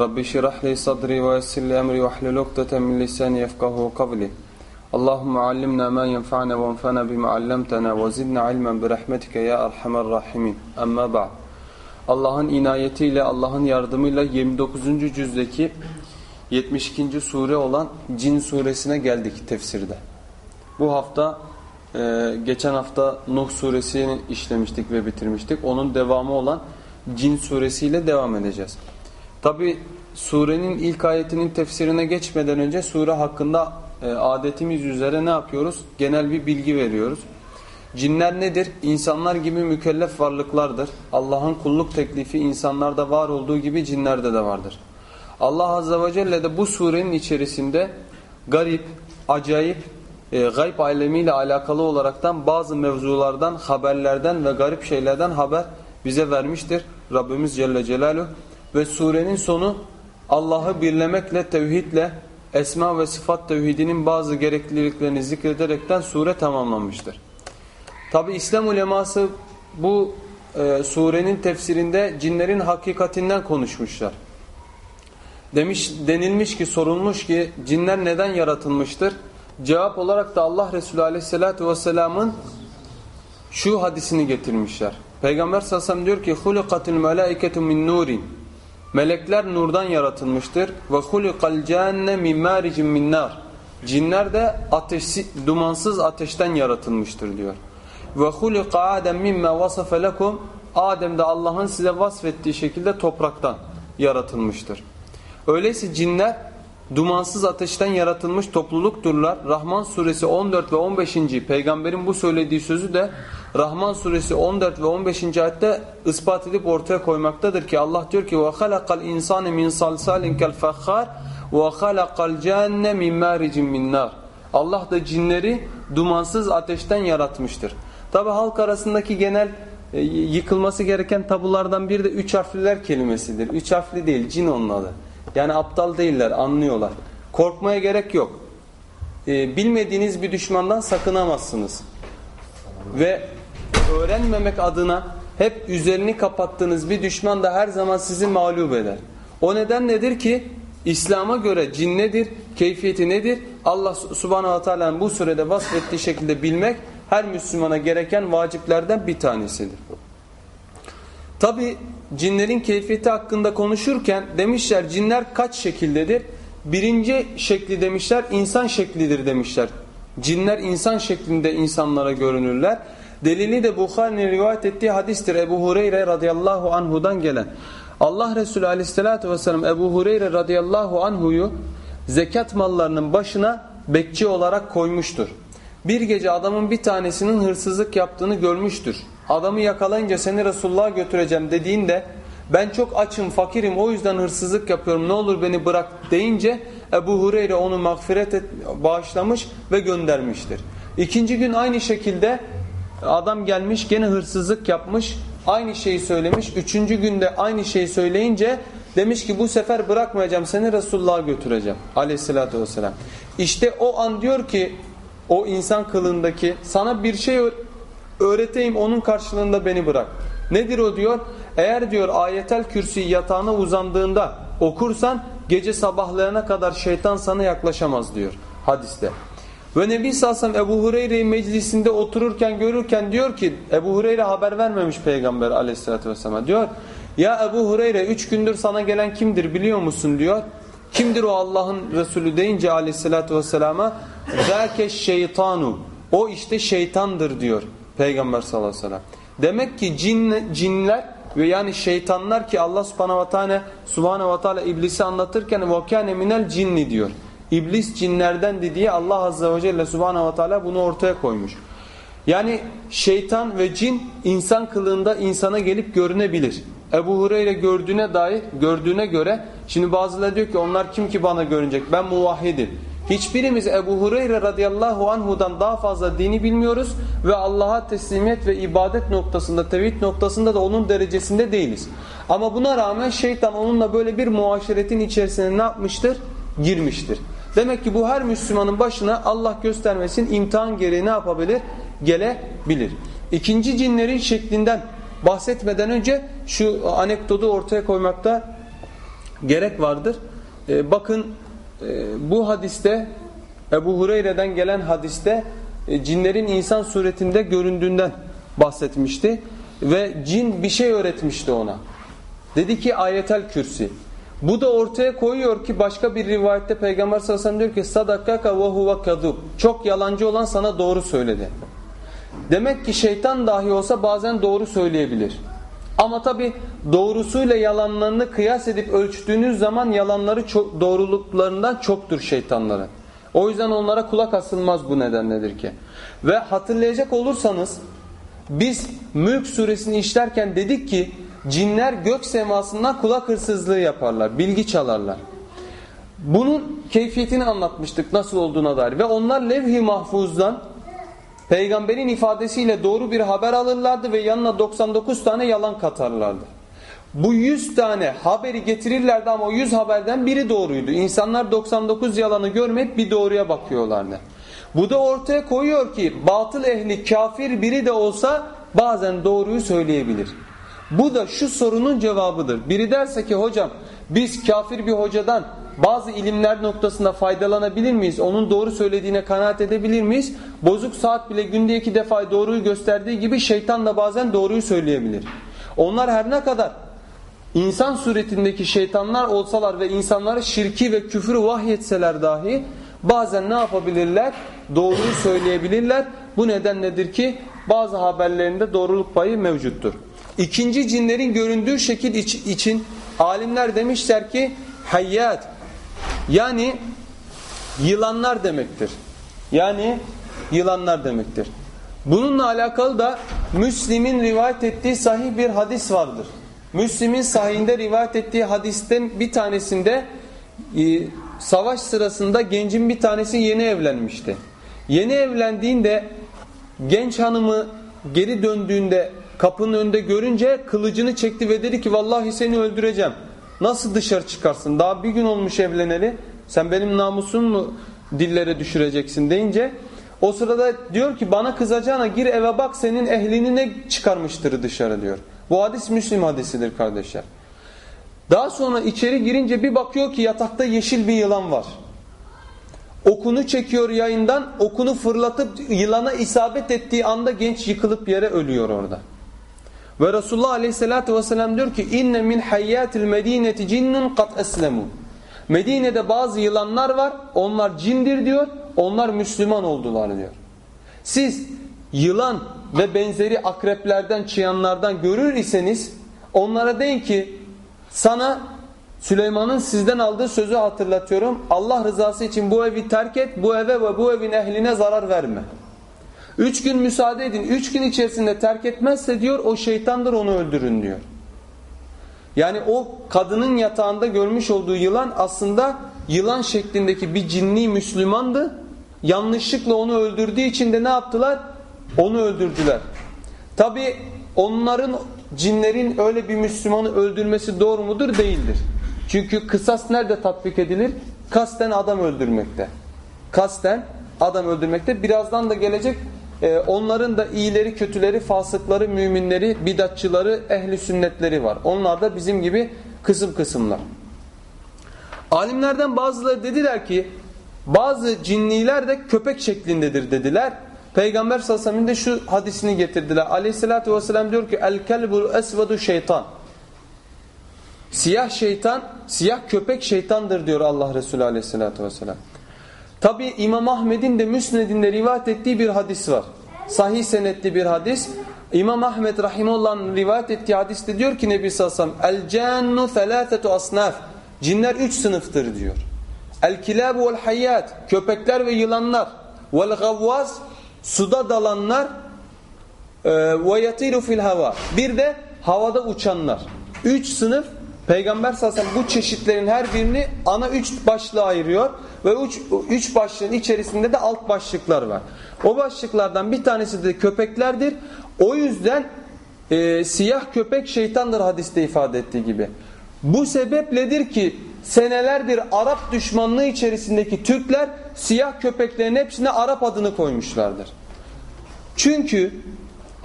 Rabbi şirah li sadri ve yessir li emri ve ahlul ukdeten min lisani yefkahu kavli. Allahumme allimna ma yenfa'na ve enfa'na bima allamtana ve zidna ilmen bi rahmetike ya erhamer rahimin. Amma ba'd. Allah'ın inayetiyle, Allah'ın yardımıyla 29. cüzdeki 72. sure olan Cin suresine geldik tefsirde. Bu hafta e, geçen hafta Nuh suresini işlemiştik ve bitirmiştik. Onun devamı olan Cin suresiyle devam edeceğiz. Tabi surenin ilk ayetinin tefsirine geçmeden önce sure hakkında e, adetimiz üzere ne yapıyoruz? Genel bir bilgi veriyoruz. Cinler nedir? İnsanlar gibi mükellef varlıklardır. Allah'ın kulluk teklifi insanlarda var olduğu gibi cinlerde de vardır. Allah Azze ve Celle de bu surenin içerisinde garip, acayip, e, gayb alemiyle alakalı olaraktan bazı mevzulardan, haberlerden ve garip şeylerden haber bize vermiştir. Rabbimiz Celle Celaluhu ve surenin sonu Allah'ı birlemekle, tevhidle, esma ve sıfat tevhidinin bazı gerekliliklerini zikrederekten sure tamamlanmıştır. Tabi İslam uleması bu e, surenin tefsirinde cinlerin hakikatinden konuşmuşlar. Demiş denilmiş ki sorulmuş ki cinler neden yaratılmıştır? Cevap olarak da Allah Resulü Aleyhisselatü Vesselam'ın şu hadisini getirmişler. Peygamber sallallahu aleyhi ve sellem diyor ki "Hulikatul melaiketu min nurin." Melekler nurdan yaratılmıştır ve hulikal cenne min maricin. Cinler de ateşsi, dumansız ateşten yaratılmıştır diyor. Ve hulika Adem mimme vasafe lekum. Adem de Allah'ın size vasfettiği şekilde topraktan yaratılmıştır. Öyleyse cinler dumansız ateşten yaratılmış toplulukturlar. Rahman suresi 14 ve 15. peygamberin bu söylediği sözü de Rahman suresi 14 ve 15. ayette ispat edip ortaya koymaktadır ki Allah diyor ki وَخَلَقَ الْاِنْسَانِ مِنْ صَلْسَالٍ كَالْفَخَّارِ وَخَلَقَ الْجَانَّ مِنْ مَارِجٍ مِنْ نَارِ Allah da cinleri dumansız ateşten yaratmıştır. Tabi halk arasındaki genel e, yıkılması gereken tabulardan biri de üç harfliler kelimesidir. Üç harfli değil, cin onun adı. Yani aptal değiller, anlıyorlar. Korkmaya gerek yok. E, bilmediğiniz bir düşmandan sakınamazsınız. Ve öğrenmemek adına hep üzerini kapattığınız bir düşman da her zaman sizi mağlup eder. O neden nedir ki? İslam'a göre cin nedir? Keyfiyeti nedir? Allah subhanahu wa ta'ala'nın bu sürede vasfettiği şekilde bilmek her Müslümana gereken vaciplerden bir tanesidir. Tabi cinlerin keyfiyeti hakkında konuşurken demişler cinler kaç şekildedir? Birinci şekli demişler insan şeklidir demişler. Cinler insan şeklinde insanlara görünürler. Delili de Bukhari'nin rivayet ettiği hadistir Ebu Hureyre radıyallahu anhudan gelen. Allah Resulü aleyhissalatü vesselam Ebu Hureyre radıyallahu anhuyu zekat mallarının başına bekçi olarak koymuştur. Bir gece adamın bir tanesinin hırsızlık yaptığını görmüştür. Adamı yakalayınca seni Resulullah'a götüreceğim dediğinde ben çok açım, fakirim o yüzden hırsızlık yapıyorum ne olur beni bırak deyince Ebu Hureyre onu mağfiret et, bağışlamış ve göndermiştir. İkinci gün aynı şekilde adam gelmiş gene hırsızlık yapmış aynı şeyi söylemiş. Üçüncü günde aynı şeyi söyleyince demiş ki bu sefer bırakmayacağım seni Resulullah'a götüreceğim aleyhissalatü vesselam. İşte o an diyor ki o insan kılındaki sana bir şey öğreteyim onun karşılığında beni bırak. Nedir o diyor? Eğer diyor ayetel kürsü yatağına uzandığında okursan gece sabahlayana kadar şeytan sana yaklaşamaz diyor hadiste. Ve Nebi Salsam Ebu Hureyre'yi meclisinde otururken görürken diyor ki Ebu Hureyre haber vermemiş peygamber aleyhissalatü vesselam diyor. Ya Ebu Hureyre üç gündür sana gelen kimdir biliyor musun diyor. Kimdir o Allah'ın Resulü deyince aleyhissalatü vesselama Zâke şeytanu. O işte şeytandır diyor Peygamber sallallahu aleyhi ve sellem. Demek ki cin, cinler ve yani şeytanlar ki Allah subhanahu ve teala subhanahu ve teala iblisi anlatırken وَكَانَ minel cinni diyor. İblis cinlerdendi diye Allah azze ve celle subhanahu ve teala bunu ortaya koymuş. Yani şeytan ve cin insan kılığında insana gelip görünebilir. Ebu Hureyre gördüğüne dair gördüğüne göre şimdi bazıları diyor ki onlar kim ki bana görünecek ben muvahhidim. Hiçbirimiz Ebu Hureyre radıyallahu anhudan daha fazla dini bilmiyoruz ve Allah'a teslimiyet ve ibadet noktasında, tevhid noktasında da onun derecesinde değiliz. Ama buna rağmen şeytan onunla böyle bir muaşeretin içerisine ne yapmıştır? Girmiştir. Demek ki bu her Müslümanın başına Allah göstermesin imtihan gereği ne yapabilir? Gelebilir. İkinci cinlerin şeklinden bahsetmeden önce şu anekdotu ortaya koymakta gerek vardır. Ee, bakın bu hadiste Ebu Hureyre'den gelen hadiste e, cinlerin insan suretinde göründüğünden bahsetmişti. Ve cin bir şey öğretmişti ona. Dedi ki ayetel kürsi. Bu da ortaya koyuyor ki başka bir rivayette Peygamber sallallahu aleyhi ve sellem diyor ki sadakaka ve huve kadub. Çok yalancı olan sana doğru söyledi. Demek ki şeytan dahi olsa bazen doğru söyleyebilir. Ama tabi doğrusuyla yalanlarını kıyas edip ölçtüğünüz zaman yalanları çok, doğruluklarından çoktur şeytanların. O yüzden onlara kulak asılmaz bu nedenledir ki. Ve hatırlayacak olursanız biz Mülk suresini işlerken dedik ki cinler gök semasından kulak hırsızlığı yaparlar, bilgi çalarlar. Bunun keyfiyetini anlatmıştık nasıl olduğuna dair ve onlar levh-i mahfuzdan peygamberin ifadesiyle doğru bir haber alırlardı ve yanına 99 tane yalan katarlardı. Bu 100 tane haberi getirirlerdi ama o 100 haberden biri doğruydu. İnsanlar 99 yalanı görmeyip bir doğruya bakıyorlardı. Bu da ortaya koyuyor ki batıl ehli kafir biri de olsa bazen doğruyu söyleyebilir. Bu da şu sorunun cevabıdır. Biri derse ki hocam biz kafir bir hocadan bazı ilimler noktasında faydalanabilir miyiz? Onun doğru söylediğine kanaat edebilir miyiz? Bozuk saat bile günde iki defa doğruyu gösterdiği gibi şeytan da bazen doğruyu söyleyebilir. Onlar her ne kadar insan suretindeki şeytanlar olsalar ve insanlara şirki ve küfürü vahyetseler dahi bazen ne yapabilirler? Doğruyu söyleyebilirler. Bu neden nedir ki bazı haberlerinde doğruluk payı mevcuttur. İkinci cinlerin göründüğü şekil için alimler demişler ki hayyat yani yılanlar demektir. Yani yılanlar demektir. Bununla alakalı da Müslim'in rivayet ettiği sahih bir hadis vardır. Müslim'in sahihinde rivayet ettiği hadisten bir tanesinde e, savaş sırasında gencin bir tanesi yeni evlenmişti. Yeni evlendiğinde genç hanımı geri döndüğünde kapının önünde görünce kılıcını çekti ve dedi ki vallahi seni öldüreceğim. Nasıl dışarı çıkarsın? Daha bir gün olmuş evleneli. Sen benim namusumu mu dillere düşüreceksin deyince o sırada diyor ki bana kızacağına gir eve bak senin ehlini ne çıkarmıştır dışarı diyor. Bu hadis Müslim hadisidir kardeşler. Daha sonra içeri girince bir bakıyor ki yatakta yeşil bir yılan var. Okunu çekiyor yayından okunu fırlatıp yılana isabet ettiği anda genç yıkılıp yere ölüyor orada. Ve Resulullah Aleyhisselatü Vesselam diyor ki inne min hayyatil medineti cinnun kat eslemu. Medine'de bazı yılanlar var. Onlar cindir diyor. Onlar Müslüman oldular diyor. Siz yılan ve benzeri akreplerden, çıyanlardan görür iseniz onlara deyin ki sana Süleyman'ın sizden aldığı sözü hatırlatıyorum. Allah rızası için bu evi terk et, bu eve ve bu evin ehline zarar verme. Üç gün müsaade edin. Üç gün içerisinde terk etmezse diyor o şeytandır onu öldürün diyor. Yani o kadının yatağında görmüş olduğu yılan aslında yılan şeklindeki bir cinni Müslümandı. Yanlışlıkla onu öldürdüğü için de ne yaptılar? Onu öldürdüler. Tabi onların cinlerin öyle bir Müslümanı öldürmesi doğru mudur? Değildir. Çünkü kısas nerede tatbik edilir? Kasten adam öldürmekte. Kasten adam öldürmekte. Birazdan da gelecek e, onların da iyileri, kötüleri, fasıkları, müminleri, bidatçıları, ehli sünnetleri var. Onlar da bizim gibi kısım kısımlar. Alimlerden bazıları dediler ki bazı cinniler de köpek şeklindedir dediler. Peygamber sallallahu aleyhi ve sellem de şu hadisini getirdiler. Aleyhissalatü vesselam diyor ki el kelbul esvedu şeytan. Siyah şeytan, siyah köpek şeytandır diyor Allah Resulü aleyhissalatü vesselam. Tabi İmam Ahmet'in de Müsned'inde rivayet ettiği bir hadis var. Sahih senetli bir hadis. İmam Ahmet Rahimullah'ın rivayet ettiği hadiste diyor ki Nebi sellem El cennu thelâthetu asnaf. Cinler üç sınıftır diyor. El kilabu vel hayyat. Köpekler ve yılanlar. Vel gavvaz. Suda dalanlar. Ve yatiru fil hava. Bir de havada uçanlar. üç sınıf Peygamber sallallahu aleyhi ve sellem bu çeşitlerin her birini ana üç başlığa ayırıyor ve üç, üç başlığın içerisinde de alt başlıklar var. O başlıklardan bir tanesi de köpeklerdir. O yüzden e, siyah köpek şeytandır hadiste ifade ettiği gibi. Bu sebepledir ki senelerdir Arap düşmanlığı içerisindeki Türkler siyah köpeklerin hepsine Arap adını koymuşlardır. Çünkü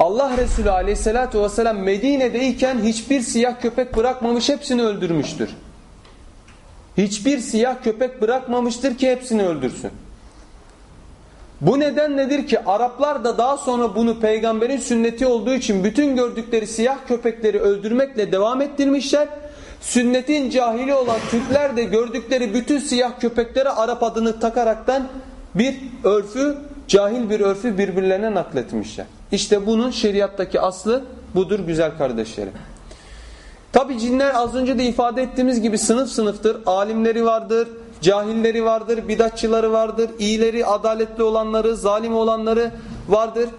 Allah Resulü aleyhissalatü vesselam Medine'deyken hiçbir siyah köpek bırakmamış hepsini öldürmüştür. Hiçbir siyah köpek bırakmamıştır ki hepsini öldürsün. Bu neden nedir ki Araplar da daha sonra bunu peygamberin sünneti olduğu için bütün gördükleri siyah köpekleri öldürmekle devam ettirmişler. Sünnetin cahili olan Türkler de gördükleri bütün siyah köpeklere Arap adını takaraktan bir örfü, cahil bir örfü birbirlerine nakletmişler. İşte bunun şeriattaki aslı budur güzel kardeşlerim. Tabi cinler az önce de ifade ettiğimiz gibi sınıf sınıftır. Alimleri vardır, cahilleri vardır, bidatçıları vardır, iyileri, adaletli olanları, zalim olanları vardır.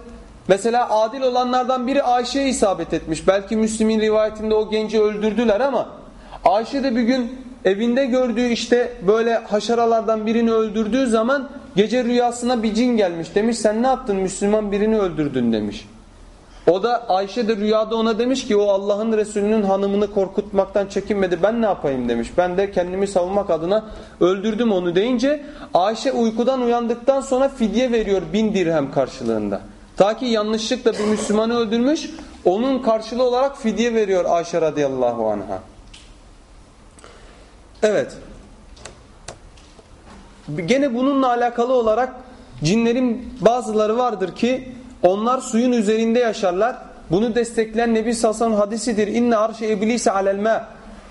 Mesela adil olanlardan biri Ayşe'ye isabet etmiş. Belki Müslim'in rivayetinde o genci öldürdüler ama Ayşe de bir gün evinde gördüğü işte böyle haşaralardan birini öldürdüğü zaman gece rüyasına bir cin gelmiş. Demiş sen ne yaptın Müslüman birini öldürdün demiş. O da Ayşe de rüyada ona demiş ki o Allah'ın Resulü'nün hanımını korkutmaktan çekinmedi ben ne yapayım demiş. Ben de kendimi savunmak adına öldürdüm onu deyince Ayşe uykudan uyandıktan sonra fidye veriyor bin dirhem karşılığında. Ta ki yanlışlıkla bir Müslümanı öldürmüş onun karşılığı olarak fidye veriyor Ayşe radıyallahu anha. Evet. Gene bununla alakalı olarak cinlerin bazıları vardır ki onlar suyun üzerinde yaşarlar. Bunu destekleyen Nebi Sassan hadisidir. İnne arşı iblise alelme.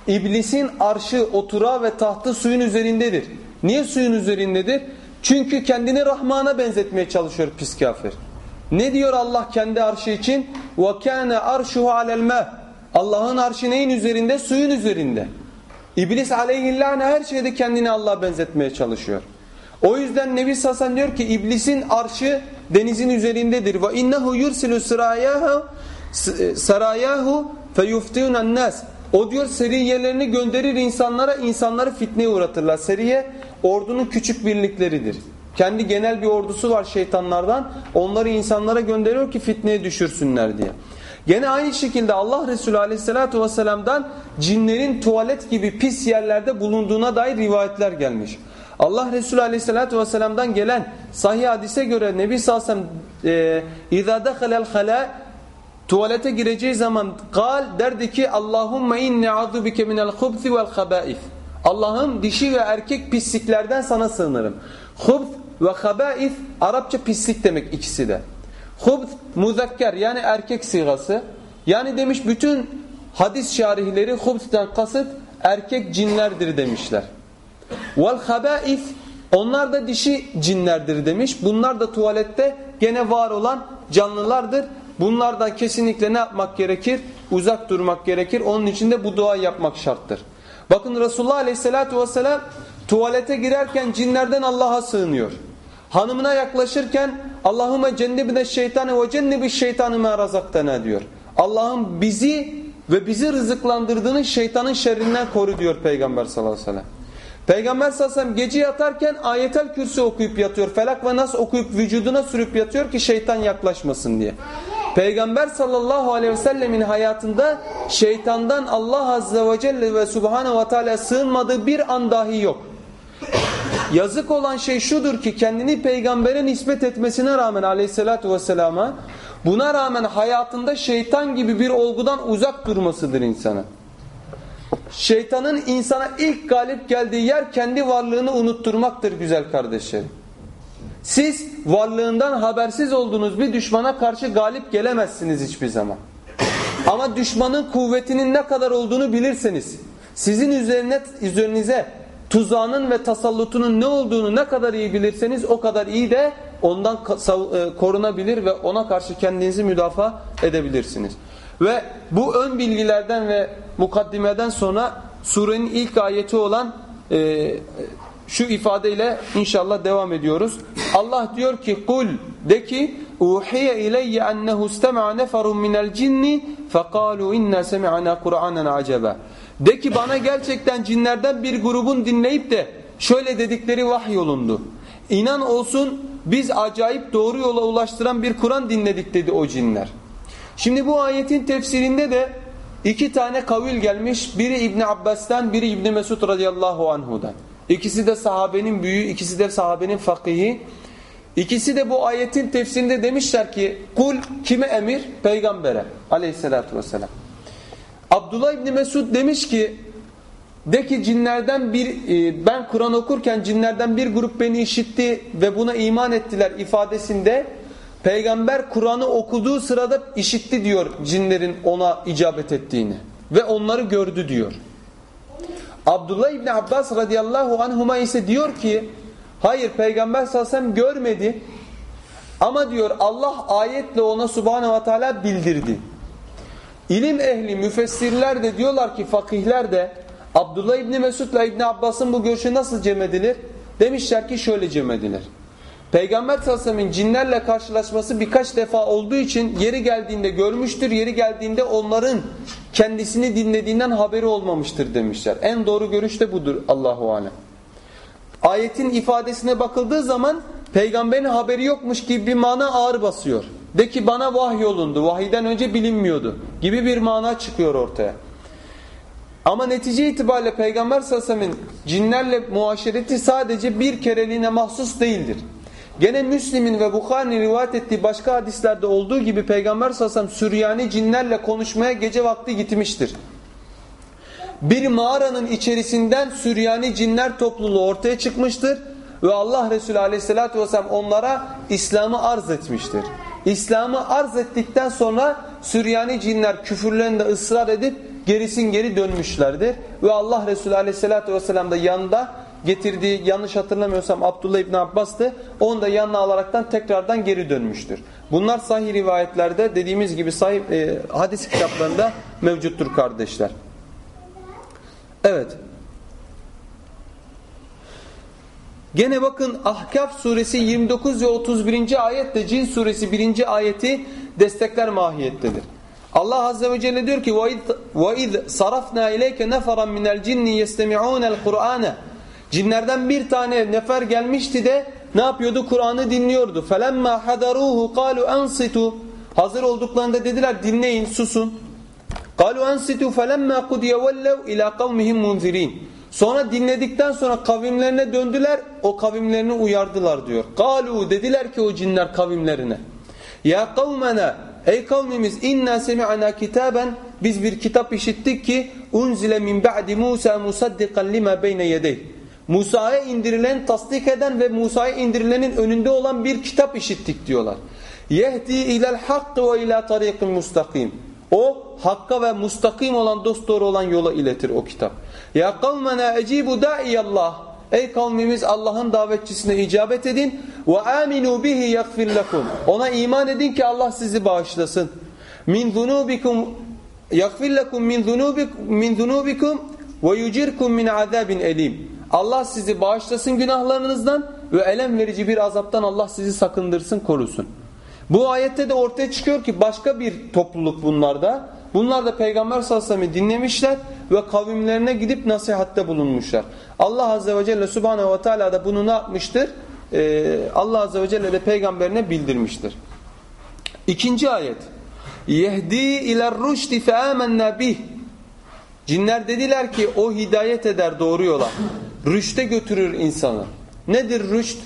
İblisin arşı, otura ve tahtı suyun üzerindedir. Niye suyun üzerindedir? Çünkü kendini Rahman'a benzetmeye çalışıyor pis kafir. Ne diyor Allah kendi arşı için? وَكَانَ عَرْشُهُ عَلَى الْمَا Allah'ın arşı neyin üzerinde? Suyun üzerinde. İblis aleyhillâne her şeyde kendini Allah'a benzetmeye çalışıyor. O yüzden Nebi Sasan diyor ki iblisin arşı denizin üzerindedir. Ve innehu yursilu sarayahu sarayahu feyuftiunan nas. O diyor seriyelerini gönderir insanlara, insanları fitneye uğratırlar. Seriye ordunun küçük birlikleridir. Kendi genel bir ordusu var şeytanlardan. Onları insanlara gönderiyor ki fitneye düşürsünler diye. Gene aynı şekilde Allah Resulü Aleyhisselatü vesselam'dan cinlerin tuvalet gibi pis yerlerde bulunduğuna dair rivayetler gelmiş. Allah Resulü Aleyhisselatü vesselam'dan gelen sahih hadise göre Nebi sallallahu aleyhi ve sellem اِذَا دَخَلَ الْخَلَى tuvalete gireceği zaman kal derdi ki Allahümme inni a'udhu bike minel hubthi vel habaif. Allah'ım dişi ve erkek pisliklerden sana sığınırım. Hubth ve habaif Arapça pislik demek ikisi de. Hubth muzakker yani erkek sigası. Yani demiş bütün hadis şarihleri hubth'ten kasıt erkek cinlerdir demişler. Vel habaif onlar da dişi cinlerdir demiş. Bunlar da tuvalette gene var olan canlılardır. Bunlardan kesinlikle ne yapmak gerekir? Uzak durmak gerekir. Onun için de bu dua yapmak şarttır. Bakın Resulullah Aleyhisselatü Vesselam tuvalete girerken cinlerden Allah'a sığınıyor. Hanımına yaklaşırken Allahümme cennibine şeytanı ve cennibi şeytanı ma razaktana diyor. Allah'ım bizi ve bizi rızıklandırdığını şeytanın şerrinden koru diyor Peygamber sallallahu aleyhi ve sellem. Peygamber sallallahu aleyhi ve sellem gece yatarken ayetel kürsü okuyup yatıyor. Felak ve nas okuyup vücuduna sürüp yatıyor ki şeytan yaklaşmasın diye. Peygamber sallallahu aleyhi ve sellemin hayatında şeytandan Allah azze ve celle ve subhanehu ve teala sığınmadığı bir an dahi yok. Yazık olan şey şudur ki kendini peygambere nispet etmesine rağmen aleyhissalatu vesselama buna rağmen hayatında şeytan gibi bir olgudan uzak durmasıdır insanın. Şeytanın insana ilk galip geldiği yer kendi varlığını unutturmaktır güzel kardeşlerim. Siz varlığından habersiz olduğunuz bir düşmana karşı galip gelemezsiniz hiçbir zaman. Ama düşmanın kuvvetinin ne kadar olduğunu bilirseniz, sizin üzerine, üzerinize tuzağının ve tasallutunun ne olduğunu ne kadar iyi bilirseniz o kadar iyi de ondan e, korunabilir ve ona karşı kendinizi müdafaa edebilirsiniz. Ve bu ön bilgilerden ve mukaddimeden sonra surenin ilk ayeti olan e, şu ifadeyle inşallah devam ediyoruz. Allah diyor ki kul de ki uhiye ileyye ennehu istema'a neferun minel cinni fekalu inna semi'ana Kur'anen acaba. De ki bana gerçekten cinlerden bir grubun dinleyip de şöyle dedikleri vahiy yolundu. İnan olsun biz acayip doğru yola ulaştıran bir Kur'an dinledik dedi o cinler. Şimdi bu ayetin tefsirinde de iki tane kavil gelmiş. Biri İbn Abbas'tan, biri İbn Mesud radıyallahu anhu'dan. İkisi de sahabenin büyüğü, ikisi de sahabenin fakihi. İkisi de bu ayetin tefsirinde demişler ki kul kime emir? Peygambere aleyhissalatü vesselam. Abdullah İbni Mesud demiş ki de ki cinlerden bir e, ben Kur'an okurken cinlerden bir grup beni işitti ve buna iman ettiler ifadesinde peygamber Kur'an'ı okuduğu sırada işitti diyor cinlerin ona icabet ettiğini ve onları gördü diyor. Abdullah İbni Abbas radıyallahu anhuma ise diyor ki hayır peygamber sallallahu görmedi ama diyor Allah ayetle ona subhanehu ve teala bildirdi. İlim ehli müfessirler de diyorlar ki fakihler de Abdullah İbni Mesud ile İbni Abbas'ın bu görüşü nasıl cem edilir? Demişler ki şöyle cem edilir. Peygamber sallallahu cinlerle karşılaşması birkaç defa olduğu için yeri geldiğinde görmüştür, yeri geldiğinde onların kendisini dinlediğinden haberi olmamıştır demişler. En doğru görüş de budur Allahu alem. Ayetin ifadesine bakıldığı zaman peygamberin haberi yokmuş gibi bir mana ağır basıyor. De ki bana vahiy olundu, vahiden önce bilinmiyordu gibi bir mana çıkıyor ortaya. Ama netice itibariyle Peygamber sellem'in cinlerle muaşereti sadece bir kereliğine mahsus değildir. Gene Müslim'in ve Bukhari'nin rivayet ettiği başka hadislerde olduğu gibi Peygamber sellem Süryani cinlerle konuşmaya gece vakti gitmiştir. Bir mağaranın içerisinden Süryani cinler topluluğu ortaya çıkmıştır ve Allah Resulü aleyhissalatü vesselam onlara İslam'ı arz etmiştir. İslam'ı arz ettikten sonra Süryani cinler küfürlerinde ısrar edip gerisin geri dönmüşlerdir. Ve Allah Resulü aleyhissalatü vesselam da yanında getirdiği yanlış hatırlamıyorsam Abdullah İbni Abbas'tı. Onu da yanına alaraktan tekrardan geri dönmüştür. Bunlar sahih rivayetlerde dediğimiz gibi sahih e, hadis kitaplarında mevcuttur kardeşler. Evet. Gene bakın Ahkaf suresi 29 ve 31. ayette Cin suresi 1. ayeti destekler mahiyettedir. Allah azze ve celle diyor ki وَاِذْ صَرَفْنَا اِلَيْكَ نَفَرًا مِنَ الْجِنِّ يَسْتَمِعُونَ الْقُرْآنَ Cinlerden bir tane nefer gelmişti de ne yapıyordu? Kur'an'ı dinliyordu. فَلَمَّا حَدَرُوهُ قَالُوا أَنْصِتُوا Hazır olduklarında dediler dinleyin, susun. قَالُوا أَنْصِتُوا فَلَمَّا قُدْيَ وَلَّوْا اِلَى قَوْمِهِمْ مُنْذِرِينَ Sonra dinledikten sonra kavimlerine döndüler. O kavimlerini uyardılar diyor. Galu dediler ki o cinler kavimlerine. Ya kavmena ey kavmimiz inna semi'ana kitaben biz bir kitap işittik ki unzile min ba'di Musa musaddikan lima beyne yedeyh. Musa'ya indirilen tasdik eden ve Musa'ya indirilenin önünde olan bir kitap işittik diyorlar. Yehdi ilel hakkı ve ila tarikin mustakim. O hakka ve mustakim olan dost doğru olan yola iletir o kitap. Ya kavmena ecibu da'iyallah. Ey kavmimiz Allah'ın davetçisine icabet edin. Ve aminu bihi yaghfir lekum. Ona iman edin ki Allah sizi bağışlasın. Min zunubikum yaghfir lekum min zunubikum min zunubikum ve yucirkum min azabin elim. Allah sizi bağışlasın günahlarınızdan ve elem verici bir azaptan Allah sizi sakındırsın, korusun. Bu ayette de ortaya çıkıyor ki başka bir topluluk bunlarda. Bunlar da Peygamber sallallahu aleyhi ve sellem'i dinlemişler ve kavimlerine gidip nasihatte bulunmuşlar. Allah azze ve celle subhanehu ve teala da bunu ne yapmıştır? Ee, Allah azze ve celle de peygamberine bildirmiştir. İkinci ayet. Yehdi iler rüşdi fe amennâ bih. Cinler dediler ki o hidayet eder doğru yola. Rüşte götürür insanı. Nedir rüşt?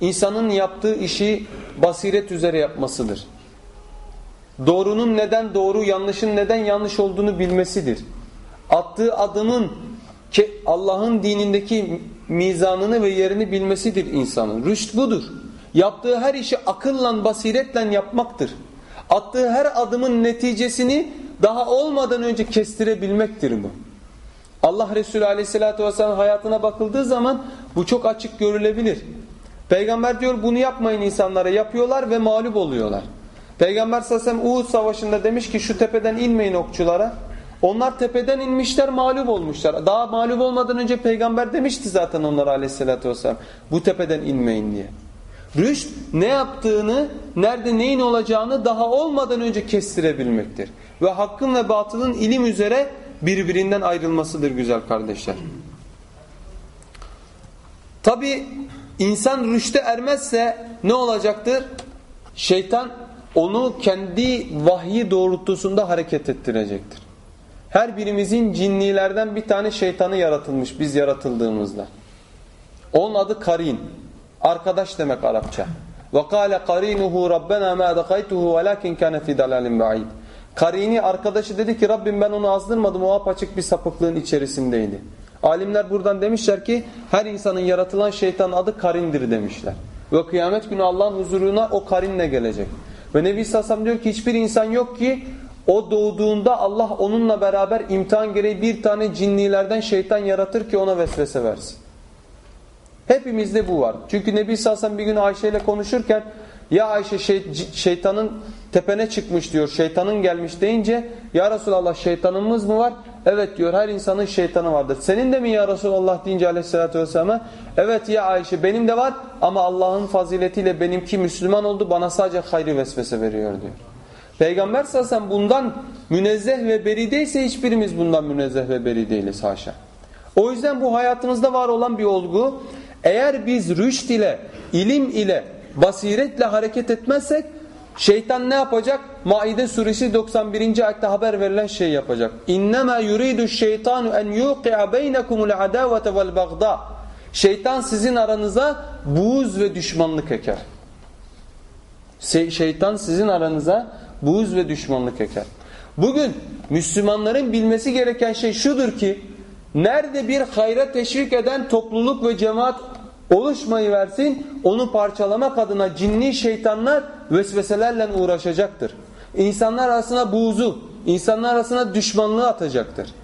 İnsanın yaptığı işi basiret üzere yapmasıdır. Doğrunun neden doğru, yanlışın neden yanlış olduğunu bilmesidir. Attığı adımın Allah'ın dinindeki mizanını ve yerini bilmesidir insanın. Rüşt budur. Yaptığı her işi akılla, basiretle yapmaktır. Attığı her adımın neticesini daha olmadan önce kestirebilmektir bu. Allah Resulü Aleyhisselatü vesselam hayatına bakıldığı zaman bu çok açık görülebilir. Peygamber diyor bunu yapmayın insanlara yapıyorlar ve mağlup oluyorlar. Peygamber sallallahu aleyhi Uhud savaşında demiş ki şu tepeden inmeyin okçulara. Onlar tepeden inmişler mağlup olmuşlar. Daha mağlup olmadan önce peygamber demişti zaten onlara aleyhissalatü vesselam. Bu tepeden inmeyin diye. Rüşt ne yaptığını, nerede neyin olacağını daha olmadan önce kestirebilmektir. Ve hakkın ve batılın ilim üzere birbirinden ayrılmasıdır güzel kardeşler. Tabi insan rüşte ermezse ne olacaktır? Şeytan onu kendi vahyi doğrultusunda hareket ettirecektir. Her birimizin cinnilerden bir tane şeytanı yaratılmış biz yaratıldığımızda. Onun adı Karin. Arkadaş demek Arapça. Kâle karinuhu rabbena ma dakaytuhu velakin kana fi dalalin ba'id. Karini arkadaşı dedi ki Rabbim ben onu azdırmadım o apaçık bir sapıklığın içerisindeydi. Alimler buradan demişler ki her insanın yaratılan şeytanın adı karindir demişler. Ve kıyamet günü Allah'ın huzuruna o karinle gelecek. Ve Nebi Sassam diyor ki hiçbir insan yok ki o doğduğunda Allah onunla beraber imtihan gereği bir tane cinnilerden şeytan yaratır ki ona vesvese versin. Hepimizde bu var. Çünkü Nebi Sassam bir gün Ayşe ile konuşurken ya Ayşe şey, şeytanın tepene çıkmış diyor. Şeytanın gelmiş deyince ya Resulallah şeytanımız mı var? Evet diyor her insanın şeytanı vardır. Senin de mi ya Resulallah deyince aleyhissalatü vesselam'a evet ya Ayşe benim de var ama Allah'ın faziletiyle benimki Müslüman oldu bana sadece hayri vesvese veriyor diyor. Peygamber sallallahu bundan münezzeh ve beri değilse hiçbirimiz bundan münezzeh ve beri değiliz haşa. O yüzden bu hayatımızda var olan bir olgu eğer biz rüşt ile, ilim ile, basiretle hareket etmezsek şeytan ne yapacak? Maide suresi 91. ayette haber verilen şey yapacak. İnnemâ yuridu şeytanu en yuqi'a beynekumul adavete vel bagda. Şeytan sizin aranıza buğuz ve düşmanlık eker. Şeytan sizin aranıza buğuz ve düşmanlık eker. Bugün Müslümanların bilmesi gereken şey şudur ki nerede bir hayra teşvik eden topluluk ve cemaat oluşmayı versin onu parçalamak adına cinni şeytanlar vesveselerle uğraşacaktır. İnsanlar arasına buğzu, insanlar arasına düşmanlığı atacaktır.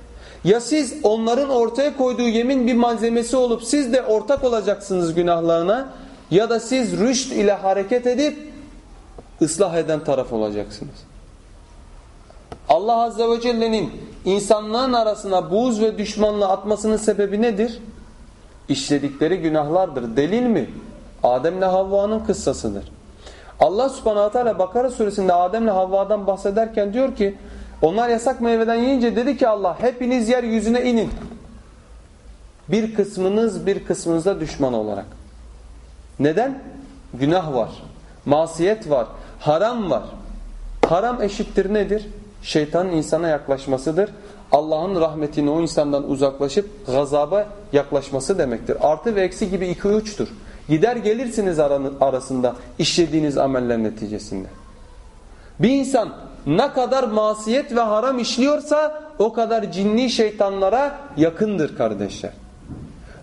Ya siz onların ortaya koyduğu yemin bir malzemesi olup siz de ortak olacaksınız günahlarına ya da siz rüşt ile hareket edip ıslah eden taraf olacaksınız. Allah Azze ve Celle'nin insanlığın arasına buğz ve düşmanlığı atmasının sebebi nedir? İşledikleri günahlardır. Delil mi? Adem'le Havva'nın kıssasıdır. Allah subhanahu teala Bakara suresinde Adem'le Havva'dan bahsederken diyor ki onlar yasak meyveden yiyince dedi ki Allah hepiniz yeryüzüne inin. Bir kısmınız bir kısmınıza düşman olarak. Neden? Günah var. Masiyet var. Haram var. Haram eşittir nedir? Şeytanın insana yaklaşmasıdır. Allah'ın rahmetini o insandan uzaklaşıp gazaba yaklaşması demektir. Artı ve eksi gibi iki uçtur. Gider gelirsiniz arasında işlediğiniz ameller neticesinde. Bir insan ne kadar masiyet ve haram işliyorsa o kadar cinni şeytanlara yakındır kardeşler.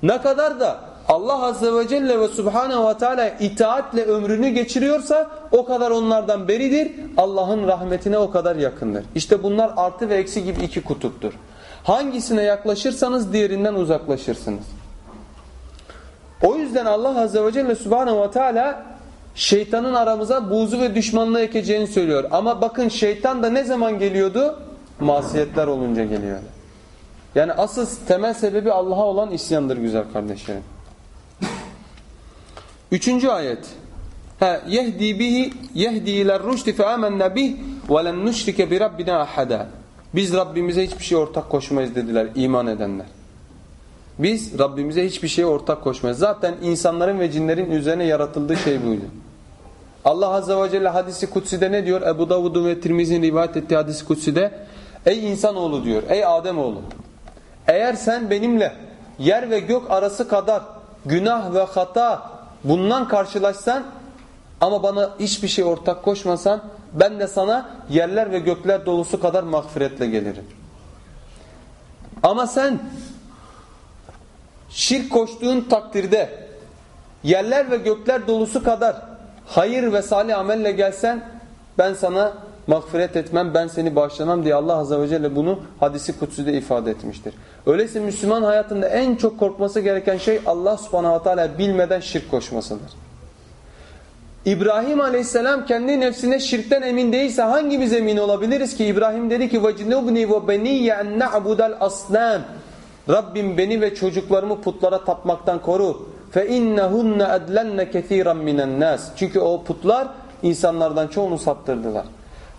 Ne kadar da Allah Azze ve Celle ve Subhanahu ve Teala itaatle ömrünü geçiriyorsa o kadar onlardan beridir. Allah'ın rahmetine o kadar yakındır. İşte bunlar artı ve eksi gibi iki kutuptur. Hangisine yaklaşırsanız diğerinden uzaklaşırsınız. O yüzden Allah Azze ve Celle Subhanahu ve Teala şeytanın aramıza buzu ve düşmanlığı ekeceğini söylüyor. Ama bakın şeytan da ne zaman geliyordu? Masiyetler olunca geliyordu. Yani asıl temel sebebi Allah'a olan isyandır güzel kardeşlerim. Üçüncü ayet. Ha yehdi bihi yehdi iler rushdi fe amennâ bih ve len nüşrike bi rabbina ahada. Biz Rabbimize hiçbir şey ortak koşmayız dediler iman edenler. Biz Rabbimize hiçbir şeye ortak koşmayız. Zaten insanların ve cinlerin üzerine yaratıldığı şey buydu. Allah Azze ve Celle hadisi kutsi'de ne diyor? Ebu Davud'un ve Tirmizi'nin rivayet ettiği hadisi kutsi'de Ey insanoğlu diyor, ey Ademoğlu eğer sen benimle yer ve gök arası kadar günah ve hata bundan karşılaşsan ama bana hiçbir şey ortak koşmasan ben de sana yerler ve gökler dolusu kadar mağfiretle gelirim. Ama sen şirk koştuğun takdirde yerler ve gökler dolusu kadar hayır ve salih amelle gelsen ben sana mağfiret etmem, ben seni bağışlamam diye Allah Azze ve Celle bunu hadisi kutsüde ifade etmiştir. Öyleyse Müslüman hayatında en çok korkması gereken şey Allah subhanahu teala bilmeden şirk koşmasıdır. İbrahim aleyhisselam kendi nefsine şirkten emin değilse hangimiz emin olabiliriz ki? İbrahim dedi ki وَجْنُبْنِي وَبَنِيَّ اَنْ نَعْبُدَ الْأَصْنَامِ Rabbim beni ve çocuklarımı putlara tapmaktan koru. فَاِنَّهُنَّ اَدْلَنَّ كَثِيرًا مِنَ النَّاسِ Çünkü o putlar insanlardan çoğunu saptırdılar.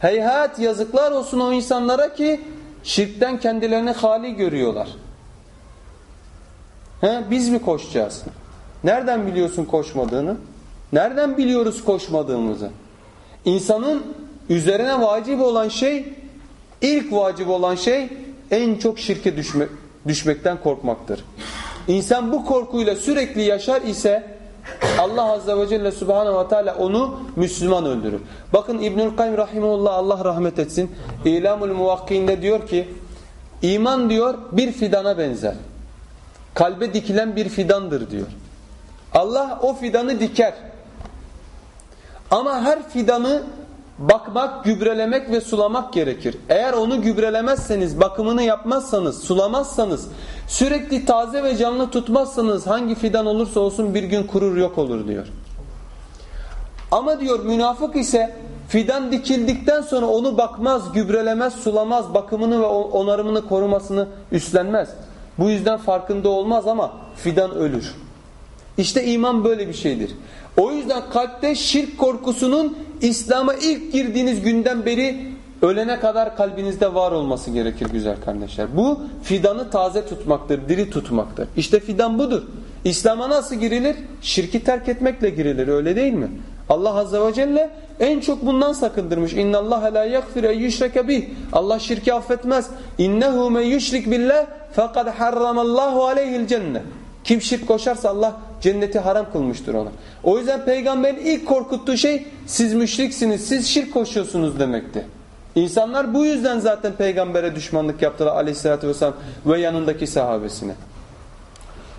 Heyhat yazıklar olsun o insanlara ki şirkten kendilerini hali görüyorlar. He, biz mi koşacağız? Nereden biliyorsun koşmadığını? Nereden biliyoruz koşmadığımızı? İnsanın üzerine vacip olan şey, ilk vacip olan şey en çok şirke düşme, düşmekten korkmaktır. İnsan bu korkuyla sürekli yaşar ise Allah Azze ve Celle Subhanahu ve Teala onu Müslüman öldürür. Bakın İbnül Kayyum Rahimullah Allah rahmet etsin. İlamul Muvakki'inde diyor ki iman diyor bir fidana benzer. Kalbe dikilen bir fidandır diyor. Allah o fidanı diker. Ama her fidanı bakmak, gübrelemek ve sulamak gerekir. Eğer onu gübrelemezseniz, bakımını yapmazsanız, sulamazsanız, sürekli taze ve canlı tutmazsanız hangi fidan olursa olsun bir gün kurur yok olur diyor. Ama diyor münafık ise fidan dikildikten sonra onu bakmaz, gübrelemez, sulamaz, bakımını ve onarımını korumasını üstlenmez. Bu yüzden farkında olmaz ama fidan ölür. İşte iman böyle bir şeydir. O yüzden kalpte şirk korkusunun İslam'a ilk girdiğiniz günden beri ölene kadar kalbinizde var olması gerekir güzel kardeşler. Bu fidanı taze tutmaktır, diri tutmaktır. İşte fidan budur. İslam'a nasıl girilir? Şirki terk etmekle girilir öyle değil mi? Allah Azze ve Celle en çok bundan sakındırmış. اِنَّ اللّٰهَ لَا يَغْفِرَ يُشْرَكَ بِهِ Allah şirki affetmez. اِنَّهُ مَنْ يُشْرِكْ بِاللّٰهِ فَقَدْ حَرَّمَ اللّٰهُ عَلَيْهِ الْجَنَّةِ Kim şirk koşarsa Allah cenneti haram kılmıştır ona. O yüzden peygamberin ilk korkuttuğu şey siz müşriksiniz, siz şirk koşuyorsunuz demekti. İnsanlar bu yüzden zaten peygambere düşmanlık yaptılar aleyhissalatü vesselam ve yanındaki sahabesine.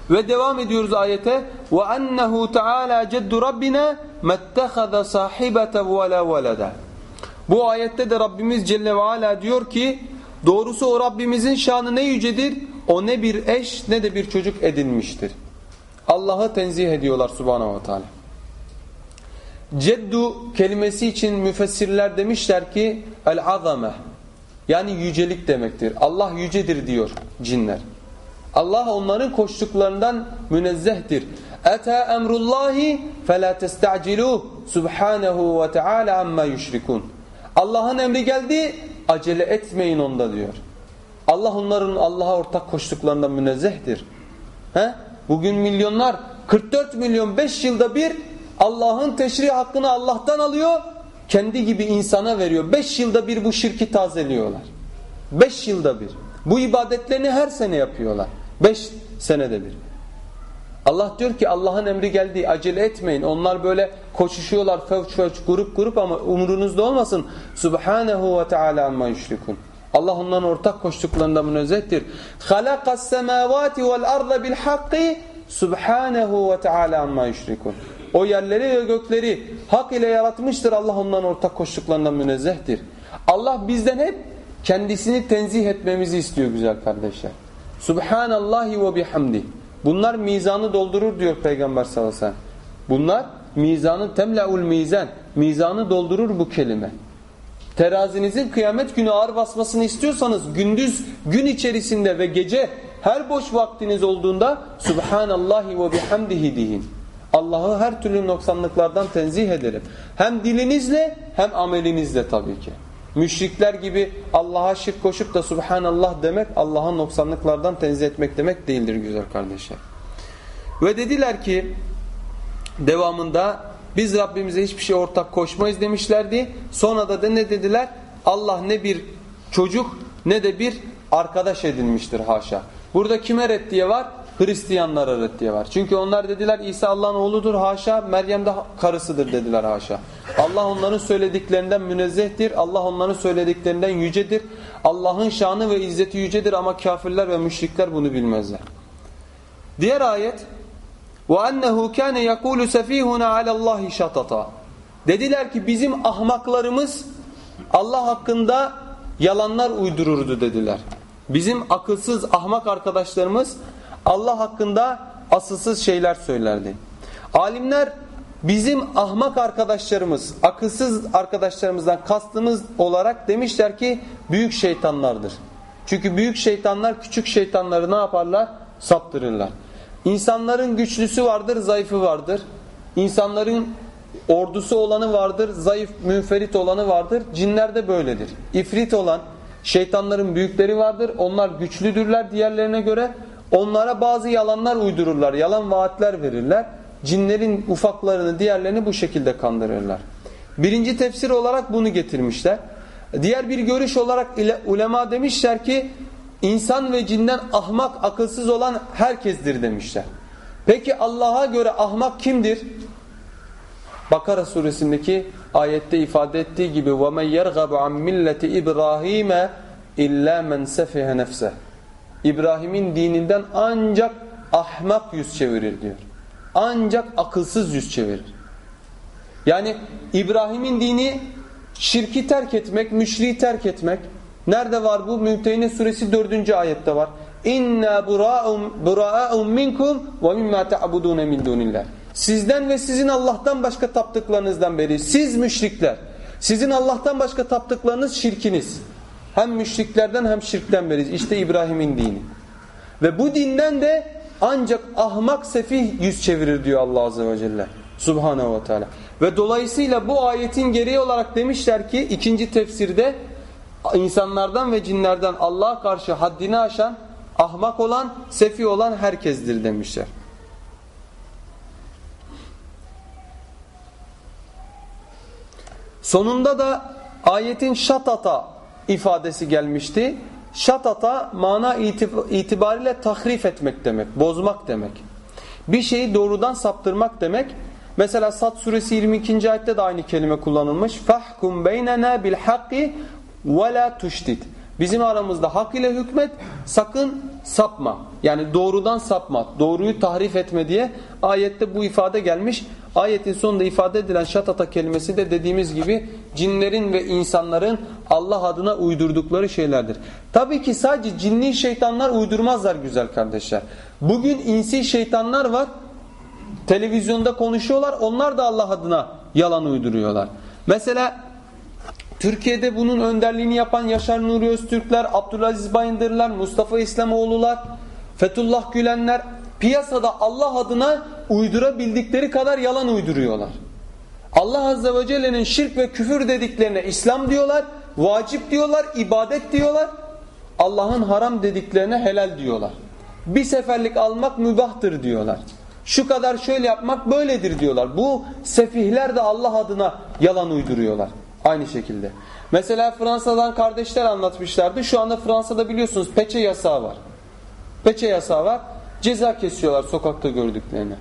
Ve devam ediyoruz ayete. Ve ennehu Teala ceddu Rabbina mettehaza sahibeten ve la. Bu ayette de Rabbimiz Celle ve Ala diyor ki doğrusu o Rabbimizin şanı ne yücedir? O ne bir eş ne de bir çocuk edinmiştir. Allah'ı tenzih ediyorlar Subhanahu ve Teala. Ceddu kelimesi için müfessirler demişler ki el-azame yani yücelik demektir. Allah yücedir diyor cinler. Allah onların koştuklarından münezzehtir. Ata emrullahi fela testa'ciluh subhanahu ve taala amma yüşrikun. Allah'ın emri geldi acele etmeyin onda diyor. Allah onların Allah'a ortak koştuklarından münezzehtir. He? Bugün milyonlar 44 milyon 5 yılda bir Allah'ın teşrih hakkını Allah'tan alıyor. Kendi gibi insana veriyor. 5 yılda bir bu şirki tazeliyorlar. 5 yılda bir. Bu ibadetlerini her sene yapıyorlar. 5 senede bir. Allah diyor ki Allah'ın emri geldi acele etmeyin. Onlar böyle koşuşuyorlar fevç fevç grup grup ama umurunuzda olmasın. Subhanehu ve Teala amma yüşrikun. Allah onların ortak koştuklarında münezzehtir. Arda bil hakki subhanehu ve Teala amma yüşrikun. O yerleri ve gökleri hak ile yaratmıştır. Allah onların ortak koştuklarından münezzehtir. Allah bizden hep kendisini tenzih etmemizi istiyor güzel kardeşler. Subhanallahi ve bihamdi. Bunlar mizanı doldurur diyor Peygamber sallallahu aleyhi ve sellem. Bunlar mizanı temle'ul mizan. Mizanı doldurur bu kelime. Terazinizin kıyamet günü ağır basmasını istiyorsanız gündüz gün içerisinde ve gece her boş vaktiniz olduğunda Subhanallahi ve bihamdihi deyin. Allah'ı her türlü noksanlıklardan tenzih ederim. Hem dilinizle hem amelinizle tabii ki. Müşrikler gibi Allah'a şirk koşup da Subhanallah demek Allah'ın noksanlıklardan tenzih etmek demek değildir güzel kardeşler. Ve dediler ki devamında biz Rabbimize hiçbir şey ortak koşmayız demişlerdi. Sonra da, da ne dediler? Allah ne bir çocuk ne de bir arkadaş edinmiştir haşa. Burada kime reddiye var? Hristiyanlara reddiye var. Çünkü onlar dediler İsa Allah'ın oğludur haşa, Meryem de karısıdır dediler haşa. Allah onların söylediklerinden münezzehtir. Allah onların söylediklerinden yücedir. Allah'ın şanı ve izzeti yücedir ama kafirler ve müşrikler bunu bilmezler. Diğer ayet وَاَنَّهُ كَانَ يَقُولُ سَف۪يهُنَا عَلَى اللّٰهِ شَطَطًا Dediler ki bizim ahmaklarımız Allah hakkında yalanlar uydururdu dediler. Bizim akılsız ahmak arkadaşlarımız Allah hakkında asılsız şeyler söylerdi. Alimler bizim ahmak arkadaşlarımız, akılsız arkadaşlarımızdan kastımız olarak demişler ki büyük şeytanlardır. Çünkü büyük şeytanlar küçük şeytanları ne yaparlar? Saptırırlar. İnsanların güçlüsü vardır, zayıfı vardır. İnsanların ordusu olanı vardır, zayıf, münferit olanı vardır. Cinler de böyledir. İfrit olan, şeytanların büyükleri vardır. Onlar güçlüdürler diğerlerine göre. Onlara bazı yalanlar uydururlar, yalan vaatler verirler. Cinlerin ufaklarını, diğerlerini bu şekilde kandırırlar. Birinci tefsir olarak bunu getirmişler. Diğer bir görüş olarak ulema demişler ki insan ve cinden ahmak, akılsız olan herkesdir demişler. Peki Allah'a göre ahmak kimdir? Bakara suresindeki ayette ifade ettiği gibi وَمَنْ يَرْغَبُ عَنْ مِلَّةِ إِبْرَاهِيمَ اِلَّا مَنْ سَفِهَ نَفْسَهِ İbrahim'in dininden ancak ahmak yüz çevirir diyor. Ancak akılsız yüz çevirir. Yani İbrahim'in dini şirki terk etmek, müşriği terk etmek. Nerede var bu? Mümtehine suresi 4. ayette var. İnna bura'un minkum ve mimma ta'budun min dunillah. Sizden ve sizin Allah'tan başka taptıklarınızdan beri siz müşrikler. Sizin Allah'tan başka taptıklarınız şirkiniz. Hem müşriklerden hem şirkten beriz. İşte İbrahim'in dini. Ve bu dinden de ancak ahmak sefih yüz çevirir diyor Allah Azze ve Celle. Subhanahu ve Teala. Ve dolayısıyla bu ayetin gereği olarak demişler ki ikinci tefsirde insanlardan ve cinlerden Allah'a karşı haddini aşan, ahmak olan, sefi olan herkesdir demişler. Sonunda da ayetin şatata ifadesi gelmişti. Şatata mana itibariyle tahrif etmek demek, bozmak demek. Bir şeyi doğrudan saptırmak demek. Mesela Sad suresi 22. ayette de aynı kelime kullanılmış. Fahkum beynena bil hakki ve la tuştit. Bizim aramızda hak ile hükmet, sakın sapma. Yani doğrudan sapma, doğruyu tahrif etme diye ayette bu ifade gelmiş. Ayetin sonunda ifade edilen şatata kelimesi de dediğimiz gibi cinlerin ve insanların Allah adına uydurdukları şeylerdir. Tabii ki sadece cinli şeytanlar uydurmazlar güzel kardeşler. Bugün insi şeytanlar var. Televizyonda konuşuyorlar. Onlar da Allah adına yalan uyduruyorlar. Mesela Türkiye'de bunun önderliğini yapan Yaşar Nuri Öztürkler, Abdülaziz Bayındırlar, Mustafa İslamoğlu'lar, Fethullah Gülenler piyasada Allah adına uydurabildikleri kadar yalan uyduruyorlar. Allah Azze ve Celle'nin şirk ve küfür dediklerine İslam diyorlar, vacip diyorlar, ibadet diyorlar. Allah'ın haram dediklerine helal diyorlar. Bir seferlik almak mübahtır diyorlar. Şu kadar şöyle yapmak böyledir diyorlar. Bu sefihler de Allah adına yalan uyduruyorlar. Aynı şekilde. Mesela Fransa'dan kardeşler anlatmışlardı. Şu anda Fransa'da biliyorsunuz peçe yasağı var. Peçe yasağı var. Ceza kesiyorlar sokakta gördüklerine.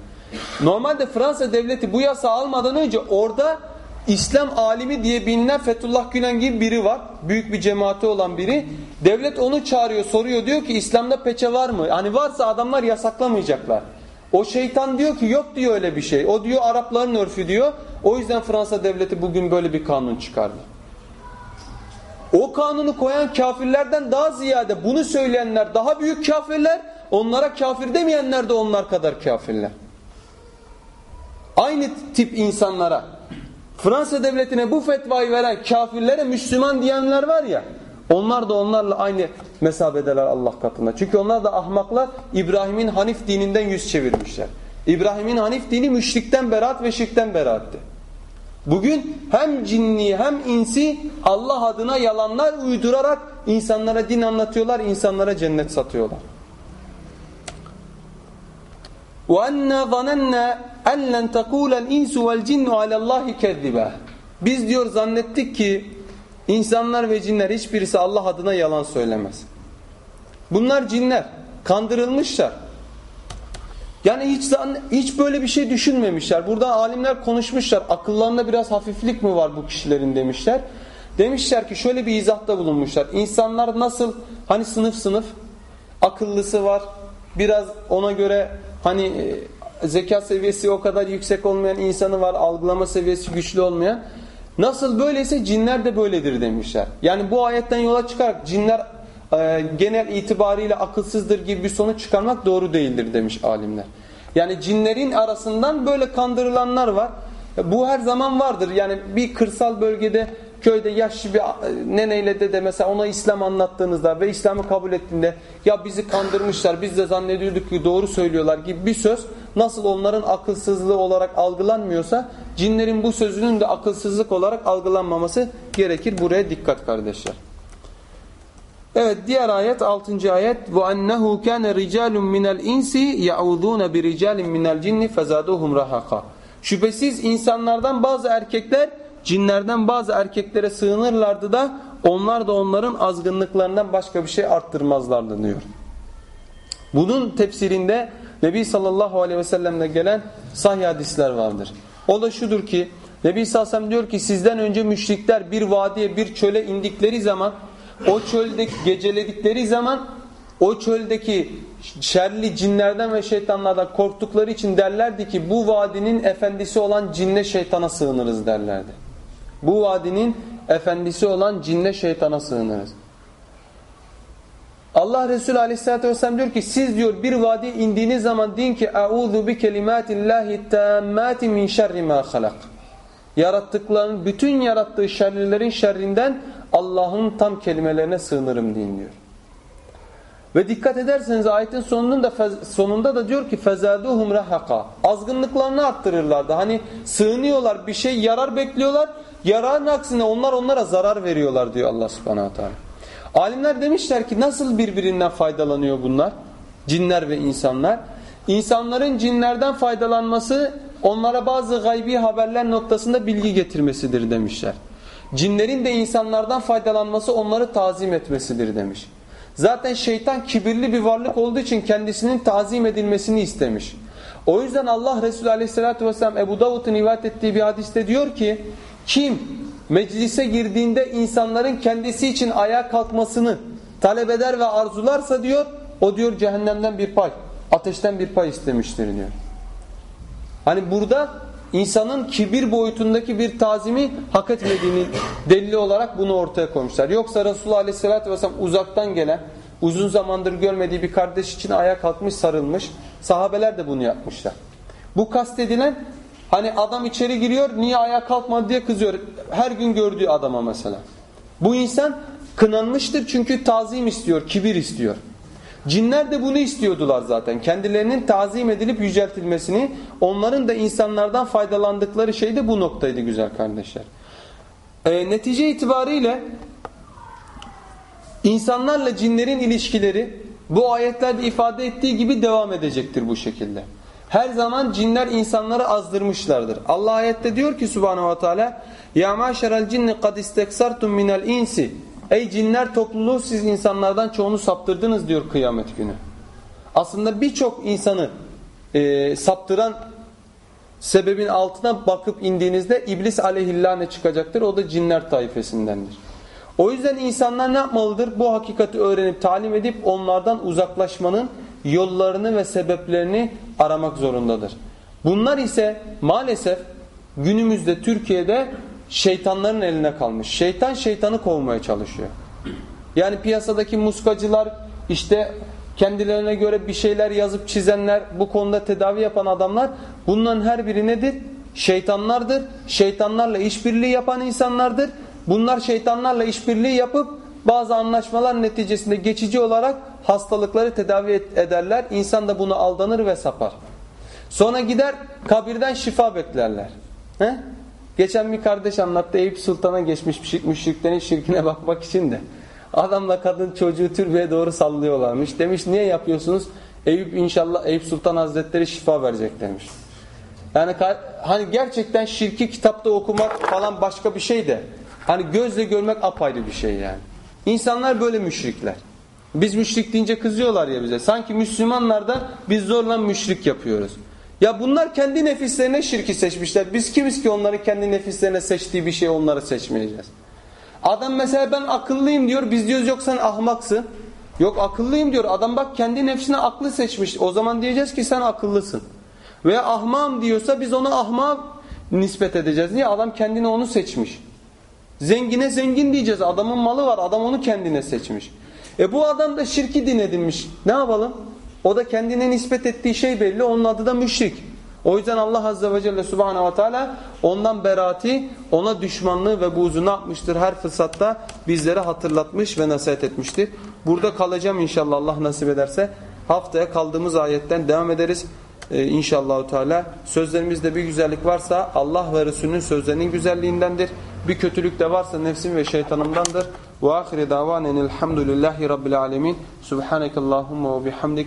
Normalde Fransa devleti bu yasağı almadan önce orada İslam alimi diye bilinen Fethullah Gülen gibi biri var. Büyük bir cemaati olan biri. Devlet onu çağırıyor soruyor diyor ki İslam'da peçe var mı? Hani varsa adamlar yasaklamayacaklar. O şeytan diyor ki yok diyor öyle bir şey. O diyor Arapların örfü diyor. O yüzden Fransa devleti bugün böyle bir kanun çıkardı. O kanunu koyan kafirlerden daha ziyade bunu söyleyenler daha büyük kafirler. Onlara kafir demeyenler de onlar kadar kafirler. Aynı tip insanlara Fransa devletine bu fetvayı veren kafirlere Müslüman diyenler var ya onlar da onlarla aynı mesabedeler Allah katında. Çünkü onlar da ahmaklar İbrahim'in Hanif dininden yüz çevirmişler. İbrahim'in Hanif dini müşrikten beraat ve şirkten beraattı. Bugün hem cinni hem insi Allah adına yalanlar uydurarak insanlara din anlatıyorlar, insanlara cennet satıyorlar. وَاَنَّا ظَنَنَّا اَنْ لَنْ تَقُولَ الْاِنْسُ وَالْجِنُّ عَلَى اللّٰهِ كَذِّبًا Biz diyor zannettik ki İnsanlar ve cinler hiçbirisi Allah adına yalan söylemez. Bunlar cinler. Kandırılmışlar. Yani hiç hiç böyle bir şey düşünmemişler. Burada alimler konuşmuşlar. Akıllarında biraz hafiflik mi var bu kişilerin demişler. Demişler ki şöyle bir izahta bulunmuşlar. İnsanlar nasıl hani sınıf sınıf akıllısı var. Biraz ona göre hani e, zeka seviyesi o kadar yüksek olmayan insanı var. Algılama seviyesi güçlü olmayan. Nasıl böyleyse cinler de böyledir demişler. Yani bu ayetten yola çıkarak cinler e, genel itibariyle akılsızdır gibi bir sonuç çıkarmak doğru değildir demiş alimler. Yani cinlerin arasından böyle kandırılanlar var. Bu her zaman vardır. Yani bir kırsal bölgede köyde yaşlı bir neneyle dede mesela ona İslam anlattığınızda ve İslam'ı kabul ettiğinde ya bizi kandırmışlar biz de zannediyorduk ki doğru söylüyorlar gibi bir söz nasıl onların akılsızlığı olarak algılanmıyorsa cinlerin bu sözünün de akılsızlık olarak algılanmaması gerekir. Buraya dikkat kardeşler. Evet diğer ayet 6. ayet ve ennehu kana ricalun minel insi yaudun bi ricalin minel cinni fazaduhum rahaqa. Şüphesiz insanlardan bazı erkekler cinlerden bazı erkeklere sığınırlardı da onlar da onların azgınlıklarından başka bir şey arttırmazlardı diyor. Bunun tefsirinde Nebi sallallahu aleyhi ve sellem'de gelen sahih hadisler vardır. O da şudur ki Nebi sallallahu diyor ki sizden önce müşrikler bir vadiye bir çöle indikleri zaman o çöldeki geceledikleri zaman o çöldeki şerli cinlerden ve şeytanlardan korktukları için derlerdi ki bu vadinin efendisi olan cinne şeytana sığınırız derlerdi. Bu vadinin efendisi olan cinne şeytana sığınırız. Allah Resulü Aleyhisselatü Vesselam diyor ki siz diyor bir vadiye indiğiniz zaman deyin ki اَعُوذُ بِكَلِمَاتِ اللّٰهِ التَّامَّاتِ مِنْ شَرِّ مَا خَلَقٍ Yarattıkların, bütün yarattığı şerlilerin şerrinden Allah'ın tam kelimelerine sığınırım deyin diyor. Ve dikkat ederseniz ayetin sonunda da, sonunda da diyor ki fezaduhum rahaka. Azgınlıklarını arttırırlardı. Hani sığınıyorlar bir şey yarar bekliyorlar. Yararın aksine onlar onlara zarar veriyorlar diyor Allah subhanahu teala. Alimler demişler ki nasıl birbirinden faydalanıyor bunlar? Cinler ve insanlar. İnsanların cinlerden faydalanması onlara bazı gaybi haberler noktasında bilgi getirmesidir demişler. Cinlerin de insanlardan faydalanması onları tazim etmesidir demiş. Zaten şeytan kibirli bir varlık olduğu için kendisinin tazim edilmesini istemiş. O yüzden Allah Resulü Aleyhisselatü vesselam Ebu Davud'un rivayet ettiği bir hadiste diyor ki kim meclise girdiğinde insanların kendisi için ayağa kalkmasını talep eder ve arzularsa diyor o diyor cehennemden bir pay, ateşten bir pay istemiştir diyor. Hani burada insanın kibir boyutundaki bir tazimi hak etmediğini delili olarak bunu ortaya koymuşlar. Yoksa Resulullah Aleyhisselatü Vesselam uzaktan gelen, uzun zamandır görmediği bir kardeş için ayağa kalkmış sarılmış. Sahabeler de bunu yapmışlar. Bu kastedilen hani adam içeri giriyor niye ayağa kalkmadı diye kızıyor. Her gün gördüğü adama mesela. Bu insan kınanmıştır çünkü tazim istiyor, kibir istiyor. Cinler de bunu istiyordular zaten. Kendilerinin tazim edilip yüceltilmesini, onların da insanlardan faydalandıkları şey de bu noktaydı güzel kardeşler. E, netice itibariyle insanlarla cinlerin ilişkileri bu ayetlerde ifade ettiği gibi devam edecektir bu şekilde. Her zaman cinler insanları azdırmışlardır. Allah ayette diyor ki Subhanahu ve Teala: "Ya maşeral cinni kad isteksartum minel insi" Ey cinler topluluğu siz insanlardan çoğunu saptırdınız diyor kıyamet günü. Aslında birçok insanı e, saptıran sebebin altına bakıp indiğinizde iblis aleyhillâne çıkacaktır. O da cinler taifesindendir. O yüzden insanlar ne yapmalıdır? Bu hakikati öğrenip talim edip onlardan uzaklaşmanın yollarını ve sebeplerini aramak zorundadır. Bunlar ise maalesef günümüzde Türkiye'de şeytanların eline kalmış. Şeytan şeytanı kovmaya çalışıyor. Yani piyasadaki muskacılar işte kendilerine göre bir şeyler yazıp çizenler bu konuda tedavi yapan adamlar bunların her biri nedir? Şeytanlardır. Şeytanlarla işbirliği yapan insanlardır. Bunlar şeytanlarla işbirliği yapıp bazı anlaşmalar neticesinde geçici olarak hastalıkları tedavi ederler. İnsan da buna aldanır ve sapar. Sonra gider kabirden şifa beklerler. He? Geçen bir kardeş anlattı Eyüp Sultan'a geçmiş müşriklerin şirkine bakmak için de. Adamla kadın çocuğu türbeye doğru sallıyorlarmış. Demiş niye yapıyorsunuz? Eyüp inşallah Eyüp Sultan Hazretleri şifa verecek demiş. Yani hani gerçekten şirki kitapta okumak falan başka bir şey de hani gözle görmek apayrı bir şey yani. İnsanlar böyle müşrikler. Biz müşrik deyince kızıyorlar ya bize. Sanki Müslümanlar da biz zorla müşrik yapıyoruz. Ya bunlar kendi nefislerine şirki seçmişler. Biz kimiz ki onların kendi nefislerine seçtiği bir şey onları seçmeyeceğiz. Adam mesela ben akıllıyım diyor. Biz diyoruz yok sen ahmaksın. Yok akıllıyım diyor. Adam bak kendi nefsine aklı seçmiş. O zaman diyeceğiz ki sen akıllısın. Veya ahmam diyorsa biz ona ahma nispet edeceğiz. Niye? Adam kendine onu seçmiş. Zengine zengin diyeceğiz. Adamın malı var. Adam onu kendine seçmiş. E bu adam da şirki din edinmiş. Ne yapalım? O da kendine nispet ettiği şey belli. Onun adı da müşrik. O yüzden Allah Azze ve Celle Subhanahu ve Teala ondan berati, ona düşmanlığı ve buğzu ne yapmıştır? Her fırsatta bizlere hatırlatmış ve nasihat etmiştir. Burada kalacağım inşallah Allah nasip ederse. Haftaya kaldığımız ayetten devam ederiz. Ee, inşallah Teala sözlerimizde bir güzellik varsa Allah ve Resulünün sözlerinin güzelliğindendir. Bir kötülük de varsa nefsim ve şeytanımdandır. Ve ahire davanen elhamdülillahi rabbil alemin. Subhanekallahumma ve bihamdik.